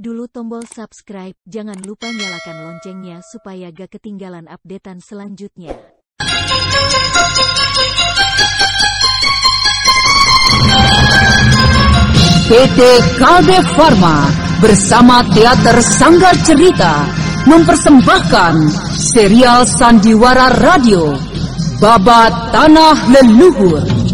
dulu tombol subscribe, jangan lupa nyalakan loncengnya supaya gak ketinggalan updatean selanjutnya. PT KG Pharma bersama Teater Sanggar Cerita mempersembahkan serial Sandiwara Radio Babat Tanah Leluhur.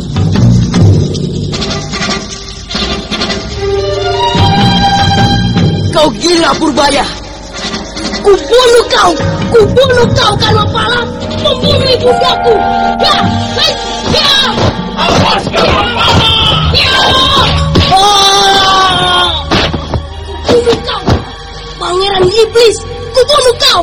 Kau gila Purbaya. Kubunuh kau, kubunuh kau karena malam membunuh ibundaku. Ya, hei, ya. Awas Ya. Kubunuh kau, pangeran iblis. Kubunuh kau.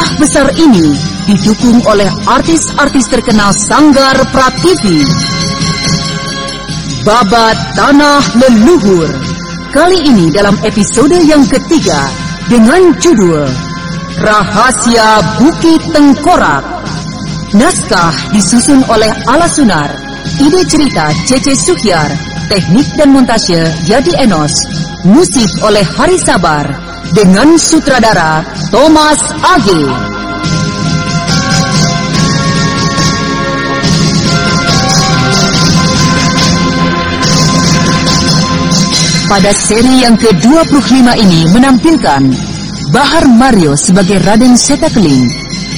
Kisah besar ini didukung oleh artis-artis terkenal Sanggar Prativi. Babat Tanah Leluhur. Kali ini dalam episode yang ketiga dengan judul Rahasia Bukit Tengkorak. Naskah disusun oleh Ala Sunar. Ide cerita Cece Suhyar. Teknik dan montase Yadi Enos. Musik oleh Hari Sabar dengan sutradara Thomas Age. Pada seri yang ke-25 ini menampilkan Bahar Mario sebagai Raden Setakeling,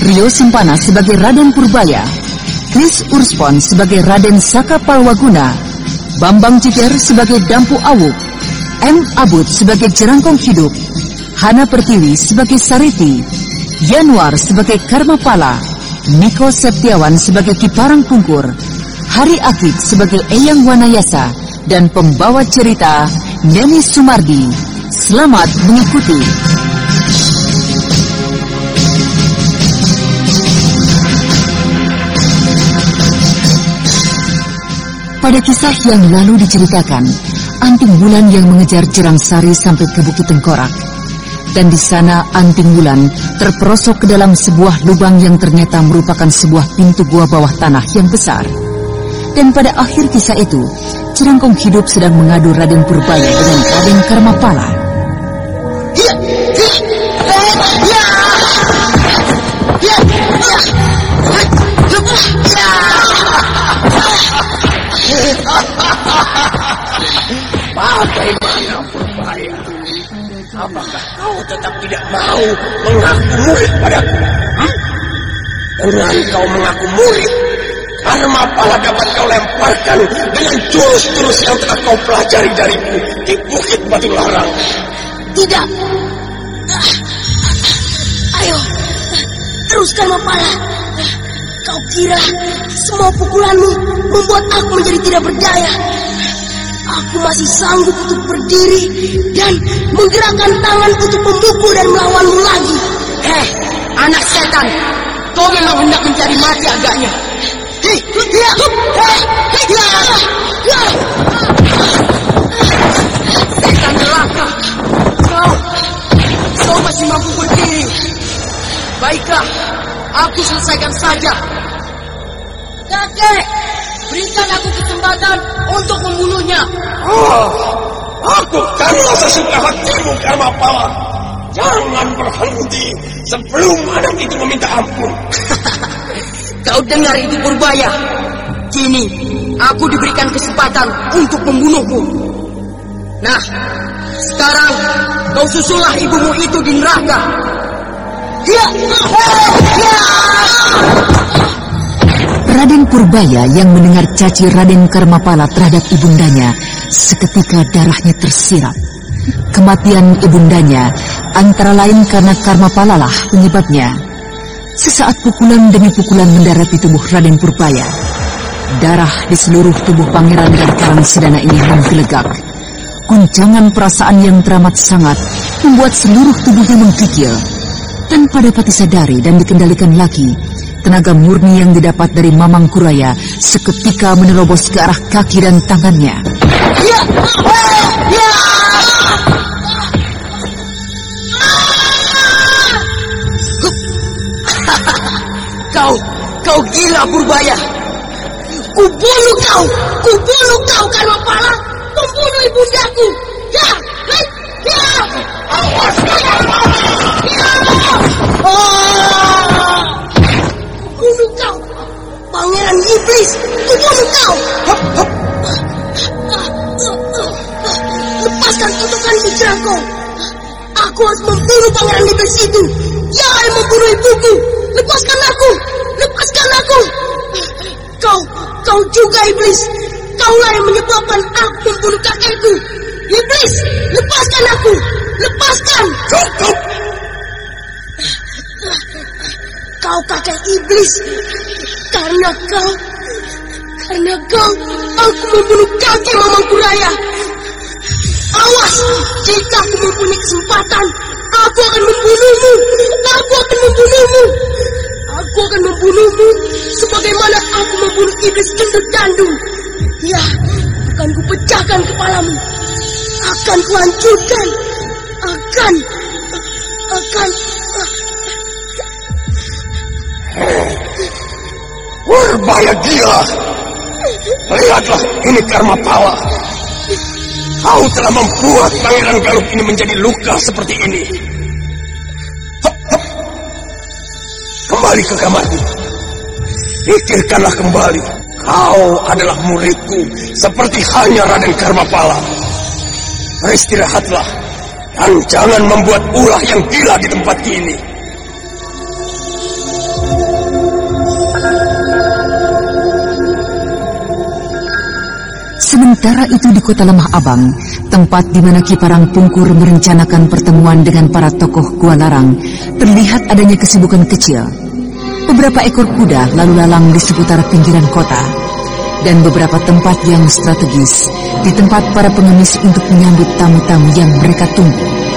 Rio Simpana sebagai Raden Purbaya, Chris Urspon sebagai Raden Saka Palwaguna, Bambang Ciker sebagai Dampu Awuk, M. Abud sebagai Jerangkong Hidup, Hana Pertiwi sebagai Sariti, Yanuar sebagai Karmapala, Niko Septiawan sebagai Kiparang Kungkur, Hari Akik sebagai Eyang Wanayasa, dan pembawa cerita Neni Sumardi. Selamat mengikuti. Pada kisah yang lalu diceritakan, anting bulan yang mengejar Jerang Sari sampai ke Bukit Tengkorak dan di sana anting bulan terperosok ke dalam sebuah lubang yang ternyata merupakan sebuah pintu gua bawah tanah yang besar. Dan pada akhir kisah itu, Cerangkong hidup sedang mengadu Raden Purbaya dengan Raden Karmapala. Bagaimana Purbaya? Apakah kau tetap tidak mau mengaku murid padaku? Hmm? Kau mengaku murid, karma pala dapat kau lemparkan dengan jurus-jurus yang telah kau pelajari dariku di Bukit Batu Larang. Tidak. Ayo, teruskan Mapala. Kau kira semua pukulanmu membuat aku menjadi tidak berdaya? Aku masih sanggup untuk berdiri dan menggerakkan tangan untuk memukul dan melawanmu lagi. Heh, anak setan, kau memang hendak mencari mati agaknya. Hei, ya, hei, ya, ya. Setan neraka, kau, kau masih mampu berdiri. Baiklah, aku selesaikan saja. Kakek, berikan aku kesempatan untuk membunuhnya. Oh, aku kan sesuka hatimu karma pala. Jangan berhenti sebelum anak itu meminta ampun. Kau dengar itu Purbaya? Kini aku diberikan kesempatan untuk membunuhmu. Nah, sekarang kau susulah ibumu itu di neraka. Ya, ya. Raden Purbaya yang mendengar caci Raden Karmapala terhadap ibundanya seketika darahnya tersirat. Kematian ibundanya antara lain karena Karmapala lah penyebabnya. Sesaat pukulan demi pukulan mendarat di tubuh Raden Purbaya. Darah di seluruh tubuh pangeran dan Karang Sedana ini menggelegak. Guncangan perasaan yang teramat sangat membuat seluruh tubuhnya menggigil. Tanpa dapat disadari dan dikendalikan lagi, tenaga murni yang didapat dari Mamang Kuraya seketika menerobos ke arah kaki dan tangannya. Ya! Ya! Kau, kau gila Purbaya. Kubunuh kau, kubunuh kau karena pala, membunuh ibundaku. Ya, hei, ya. Awas kalian. Ya. Ah. Kau. Lepaskan tutukan hijrahku. Aku harus membunuh pangeran iblis itu. Dia yang membunuh ibuku. Lepaskan aku. Lepaskan aku. Kau, kau juga iblis. Kaulah yang menyebabkan aku membunuh kakekku. Iblis, lepaskan aku. Lepaskan. Cukup! Kau kakek iblis. Karena kau, karena kau, aku membunuh kakek mamangku raya. Awas, jika aku mempunyai kesempatan, aku akan membunuhmu. Aku akan membunuhmu. Aku akan membunuhmu sebagaimana aku membunuh iblis gendut dandung. Ya, akan kupecahkan kepalamu. Akan kuhancurkan. Akan, akan, Purbaya gila! Lihatlah, ini karma pala. Kau telah membuat Pangeran Galuh ini menjadi luka seperti ini. Kembali ke kamarmu. Pikirkanlah kembali. Kau adalah muridku, seperti hanya Raden Karmapala. Beristirahatlah, dan jangan membuat ulah yang gila di tempat ini. Sementara itu di kota Lemah Abang, tempat di mana Kiparang Pungkur merencanakan pertemuan dengan para tokoh Gua Larang, terlihat adanya kesibukan kecil. Beberapa ekor kuda lalu lalang di seputar pinggiran kota, dan beberapa tempat yang strategis di tempat para pengemis untuk menyambut tamu-tamu yang mereka tunggu.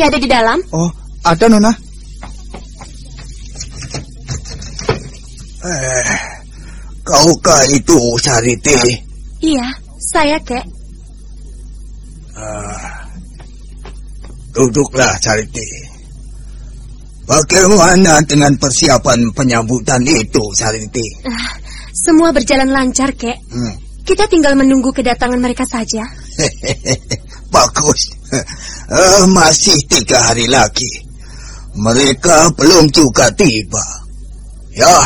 Kaki ada di dalam? Oh, ada Nona. Eh, kaukah itu Sariti? Iya, saya kek. Duduklah Sariti. Bagaimana dengan persiapan penyambutan itu Sariti? Ah, semua berjalan lancar kek. Hmm. Kita tinggal menunggu kedatangan mereka saja. Bagus. Eh, masih tiga hari lagi. Mereka belum juga tiba. Ya,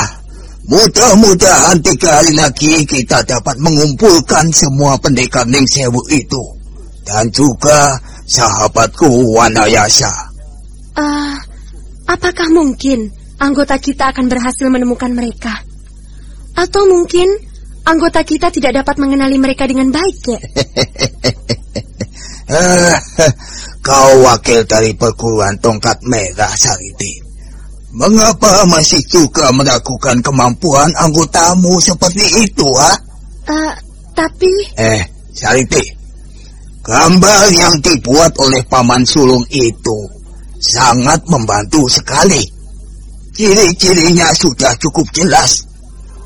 mudah-mudahan tiga hari lagi kita dapat mengumpulkan semua pendekar Ning Sewu itu. Dan juga sahabatku Wanayasa. Ah, apakah mungkin anggota kita akan berhasil menemukan mereka? Atau mungkin anggota kita tidak dapat mengenali mereka dengan baik, kek? Kau wakil dari perguruan tongkat merah Sariti. Mengapa masih juga meragukan kemampuan anggotamu seperti itu, ha? Ah, tapi Eh, Sariti, gambar yang dibuat oleh Paman Sulung itu sangat membantu sekali. Ciri-cirinya sudah cukup jelas.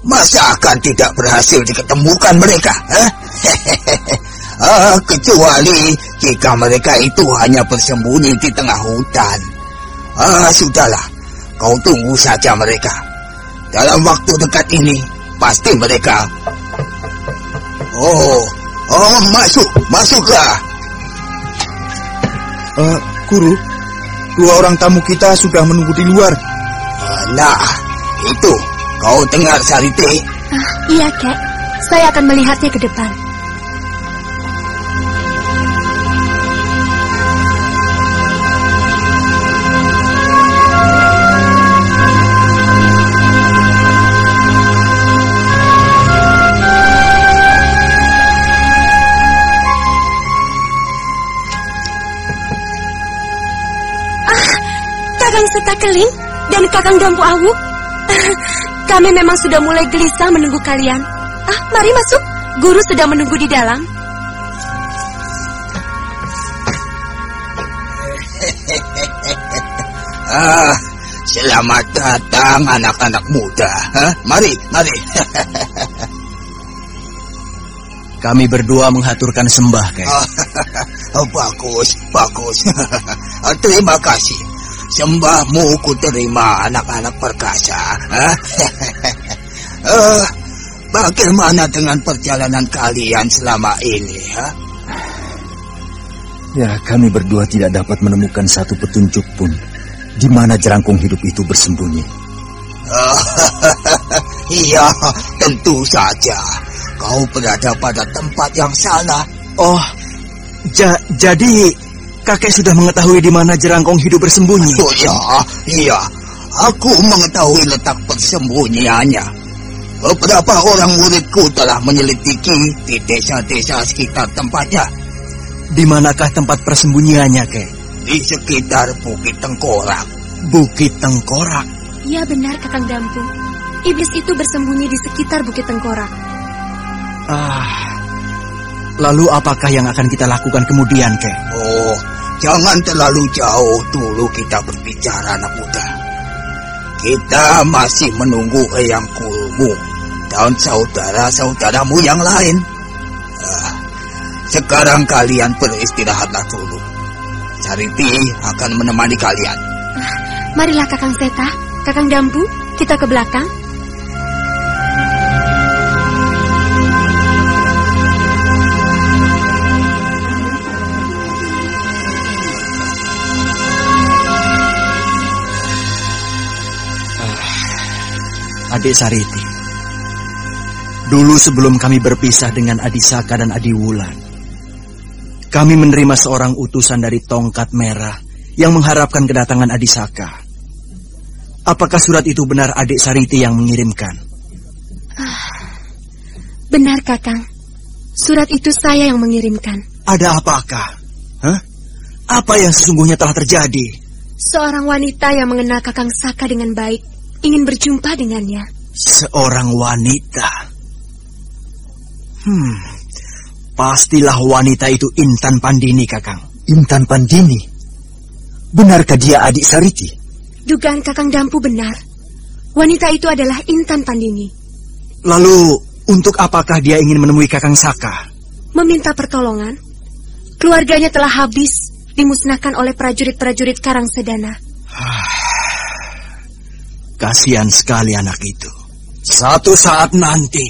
Masa akan tidak berhasil diketemukan mereka? Eh? ah, kecuali jika mereka itu hanya bersembunyi di tengah hutan. Ah, sudahlah. Kau tunggu saja mereka. Dalam waktu dekat ini, pasti mereka... Oh, oh, masuk, masuklah. Eh, guru, dua orang tamu kita sudah menunggu di luar. Nah, itu. Kau dengar, Sariti? ah, iya, kek. Saya akan melihatnya ke depan. Setakeling dan Kakang Dampu Awu. Kami memang sudah mulai gelisah menunggu kalian. Ah, mari masuk. Guru sudah menunggu di dalam. Ah, selamat datang anak-anak muda. Hah? Mari, mari. Kami berdua menghaturkan sembah, Kek. Oh, bagus, bagus. Ah, Terima kasih. Sembahmu ku terima anak-anak perkasa. Eh, bagaimana dengan perjalanan kalian selama ini? Ha? Ya, kami berdua tidak dapat menemukan satu petunjuk pun di mana jerangkung hidup itu bersembunyi. Iya, tentu saja. Kau berada pada tempat yang salah. Oh, ja- jadi kakek sudah mengetahui di mana jerangkung hidup bersembunyi. Oh ya, iya. Aku mengetahui letak persembunyiannya. Beberapa orang muridku telah menyelidiki di desa-desa sekitar tempatnya. Di manakah tempat persembunyiannya, Kek? Di sekitar Bukit Tengkorak. Bukit Tengkorak. Ya benar, Kakang Dampu. Iblis itu bersembunyi di sekitar Bukit Tengkorak. Ah. Lalu apakah yang akan kita lakukan kemudian, Kek? Oh, jangan terlalu jauh dulu kita berbicara anak muda. Kita masih menunggu Eyang Kulmu dan saudara-saudaramu yang lain. Ah, sekarang kalian beristirahatlah dulu. Sariti akan menemani kalian. Marilah Kakang Seta, Kakang Dampu, kita ke belakang. Adik Sariti. Dulu sebelum kami berpisah dengan Adi Saka dan Adi Wulan, kami menerima seorang utusan dari Tongkat Merah yang mengharapkan kedatangan Adi Saka. Apakah surat itu benar adik Sariti yang mengirimkan? Benar, Kakang. Surat itu saya yang mengirimkan. Ada apakah? Hah? Apa yang sesungguhnya telah terjadi? Seorang wanita yang mengenal Kakang Saka dengan baik ingin berjumpa dengannya. Seorang wanita. Hmm, pastilah wanita itu Intan Pandini, Kakang. Intan Pandini. Benarkah dia adik Sariti? Dugaan Kakang Dampu benar. Wanita itu adalah Intan Pandini. Lalu, untuk apakah dia ingin menemui Kakang Saka? Meminta pertolongan. Keluarganya telah habis dimusnahkan oleh prajurit-prajurit Karang Sedana. Kasihan sekali anak itu. Satu saat nanti,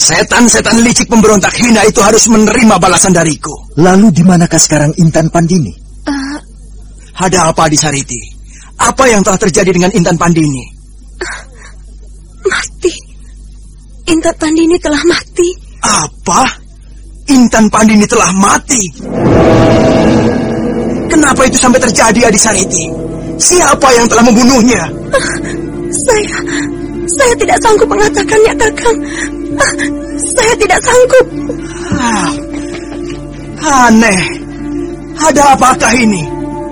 setan-setan licik pemberontak hina itu harus menerima balasan dariku. Lalu di manakah sekarang Intan Pandini? Eh, Ada apa di Sariti? Apa yang telah terjadi dengan Intan Pandini? mati. Intan Pandini telah mati. Apa? Intan Pandini telah mati. Kenapa itu sampai terjadi, Adi Sariti? Siapa yang telah membunuhnya? Saya, saya tidak sanggup mengatakannya, Kakang. Ah, Saya tidak sanggup. Ah, aneh. Ada apakah ini?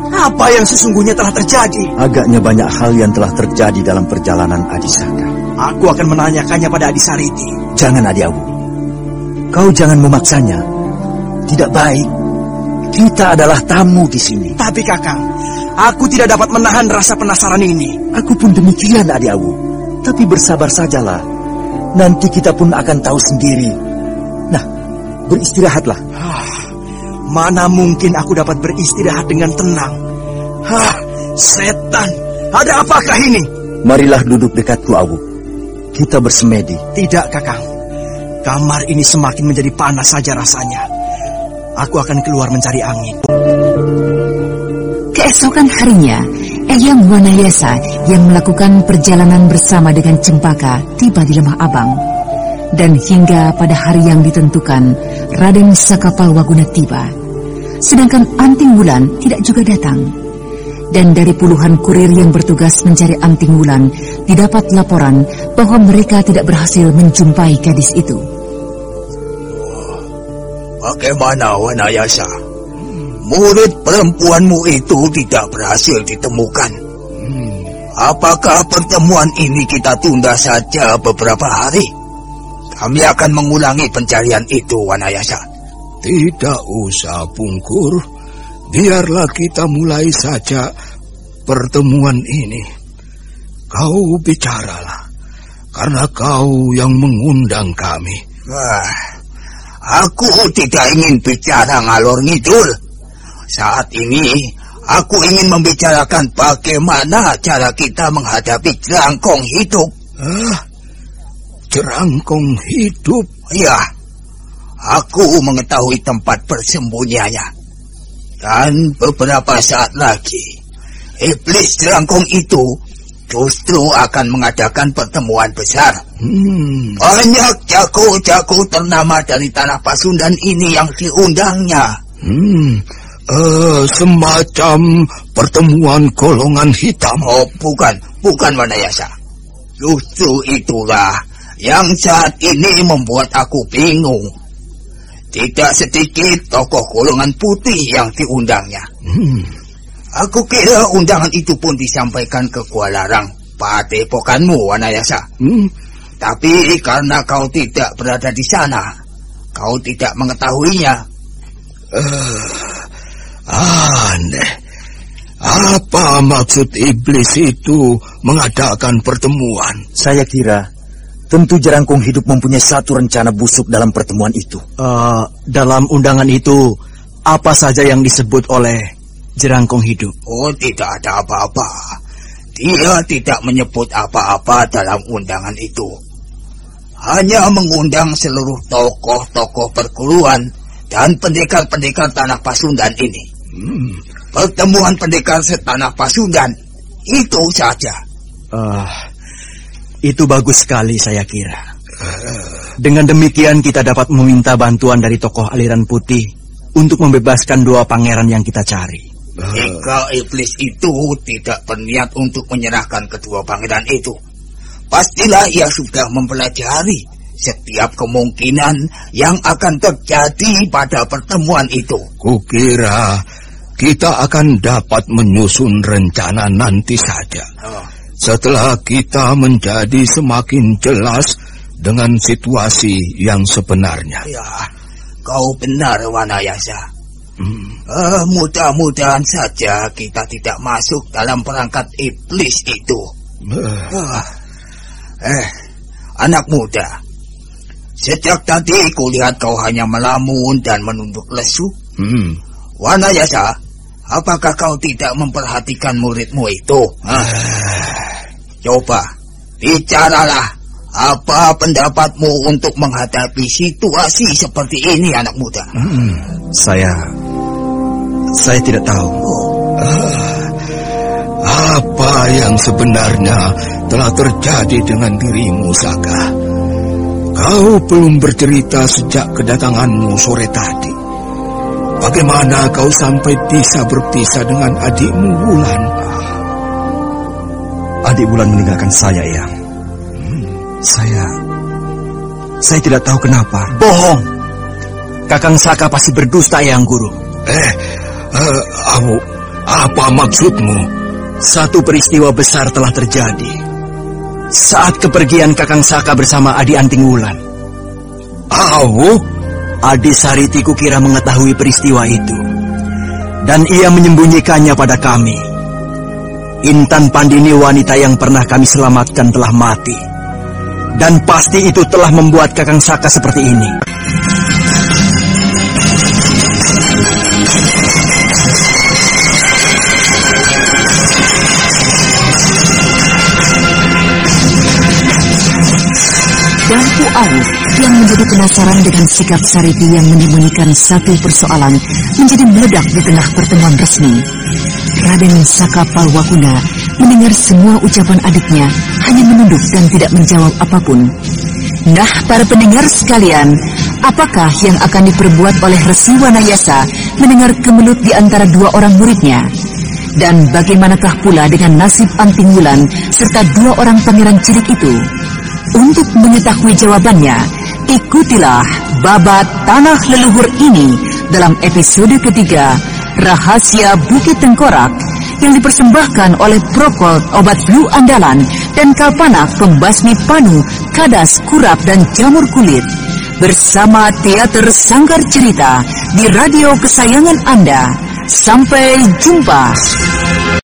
Apa yang sesungguhnya telah terjadi? Agaknya banyak hal yang telah terjadi dalam perjalanan Adi Saka. Aku akan menanyakannya pada Adi Sariti. Jangan Adi Awu. Kau jangan memaksanya. Tidak baik. Kita adalah tamu di sini. Tapi kakang, aku tidak dapat menahan rasa penasaran ini. Aku pun demikian Adi Awu. Tapi bersabar sajalah. Nanti kita pun akan tahu sendiri. Nah, beristirahatlah. Ah, mana mungkin aku dapat beristirahat dengan tenang? Hah, setan. Ada apakah ini? Marilah duduk dekatku Awu. Kita bersemedi. Tidak, Kakang. Kamar ini semakin menjadi panas saja rasanya. Aku akan keluar mencari angin. Keesokan harinya, Eyang Wanayasa yang melakukan perjalanan bersama dengan Cempaka tiba di Lemah Abang. Dan hingga pada hari yang ditentukan, Raden Sakapalwaguna tiba. Sedangkan Anting Wulan tidak juga datang. Dan dari puluhan kurir yang bertugas mencari Anting Wulan, didapat laporan bahwa mereka tidak berhasil menjumpai gadis itu. Bagaimana Wanayasa? Murid perempuanmu itu tidak berhasil ditemukan. apakah pertemuan ini kita tunda saja beberapa hari? Kami akan mengulangi pencarian itu, Wanayasa. Tidak usah, Pungkur. Biarlah kita mulai saja pertemuan ini. Kau bicaralah, karena kau yang mengundang kami. Wah, aku tidak ingin bicara ngalor ngidul. Saat ini, aku ingin membicarakan bagaimana cara kita menghadapi jerangkong hidup. Ah, jerangkong hidup? Ya, aku mengetahui tempat persembunyiannya. Dan beberapa saat lagi, iblis jerangkong itu justru akan mengadakan pertemuan besar. Hmm. Banyak jago-jago ternama dari tanah Pasundan ini yang diundangnya. Hmm. Uh, semacam pertemuan golongan hitam. Oh, bukan, bukan Wanayasa. Justru itulah yang saat ini membuat aku bingung. Tidak sedikit tokoh golongan putih yang diundangnya. Hmm. Aku kira undangan itu pun disampaikan ke Kuala Larang, padepokanmu, Wanayasa. Hmm. Tapi karena kau tidak berada di sana, kau tidak mengetahuinya. Uh, aneh. Apa maksud iblis itu mengadakan pertemuan? Saya kira tentu jerangkung hidup mempunyai satu rencana busuk dalam pertemuan itu. Uh, dalam undangan itu, apa saja yang disebut oleh jerangkung hidup? Oh, tidak ada apa-apa. Dia tidak menyebut apa-apa dalam undangan itu. Hanya mengundang seluruh tokoh-tokoh perguruan dan pendekar-pendekar tanah Pasundan ini. Hmm. Pertemuan pendekar setanah Pasundan itu saja. Uh, itu bagus sekali saya kira. Dengan demikian kita dapat meminta bantuan dari tokoh aliran putih untuk membebaskan dua pangeran yang kita cari. Jika iblis itu tidak berniat untuk menyerahkan kedua pangeran itu, pastilah ia sudah mempelajari setiap kemungkinan yang akan terjadi pada pertemuan itu. Kukira kita akan dapat menyusun rencana nanti saja. Oh. Setelah kita menjadi semakin jelas dengan situasi yang sebenarnya. Ya, kau benar Wanayasa. Hmm. Uh, mudah-mudahan saja kita tidak masuk dalam perangkat iblis itu. Uh. Uh, eh, anak muda. Sejak tadi kulihat kau hanya melamun dan menunduk lesu. Hmm. Wanayasa, apakah kau tidak memperhatikan muridmu itu? Hah? Coba, bicaralah. Apa pendapatmu untuk menghadapi situasi seperti ini, anak muda? Hmm, saya, saya tidak tahu. Ah, apa yang sebenarnya telah terjadi dengan dirimu, Saka? Kau belum bercerita sejak kedatanganmu sore tadi. Bagaimana kau sampai bisa berpisah dengan adikmu Wulan? Adik Wulan meninggalkan saya, Yang. Hmm, saya... Saya tidak tahu kenapa. Bohong! Kakang Saka pasti berdusta, Yang Guru. Eh, uh, Awu, apa maksudmu? Satu peristiwa besar telah terjadi. Saat kepergian Kakang Saka bersama Adi Anting Wulan. Awu? Adi Sariti kukira mengetahui peristiwa itu. Dan ia menyembunyikannya pada kami. Intan Pandini wanita yang pernah kami selamatkan telah mati. Dan pasti itu telah membuat Kakang Saka seperti ini. Dan Awu yang menjadi penasaran dengan sikap Sariti yang menyembunyikan satu persoalan menjadi meledak di tengah pertemuan resmi. Raden Saka Palwakuna mendengar semua ucapan adiknya hanya menunduk dan tidak menjawab apa pun. Nah, para pendengar sekalian, apakah yang akan diperbuat oleh Resi Wanayasa mendengar kemelut di antara dua orang muridnya? Dan bagaimanakah pula dengan nasib Anting Wulan serta dua orang pangeran cilik itu? Untuk mengetahui jawabannya, ikutilah babat tanah leluhur ini dalam episode ketiga Rahasia Bukit Tengkorak yang dipersembahkan oleh Procold obat flu andalan dan Kalpanak pembasmi panu, kadas, kurap dan jamur kulit. Bersama Teater Sanggar Cerita di radio kesayangan Anda. Sampai jumpa.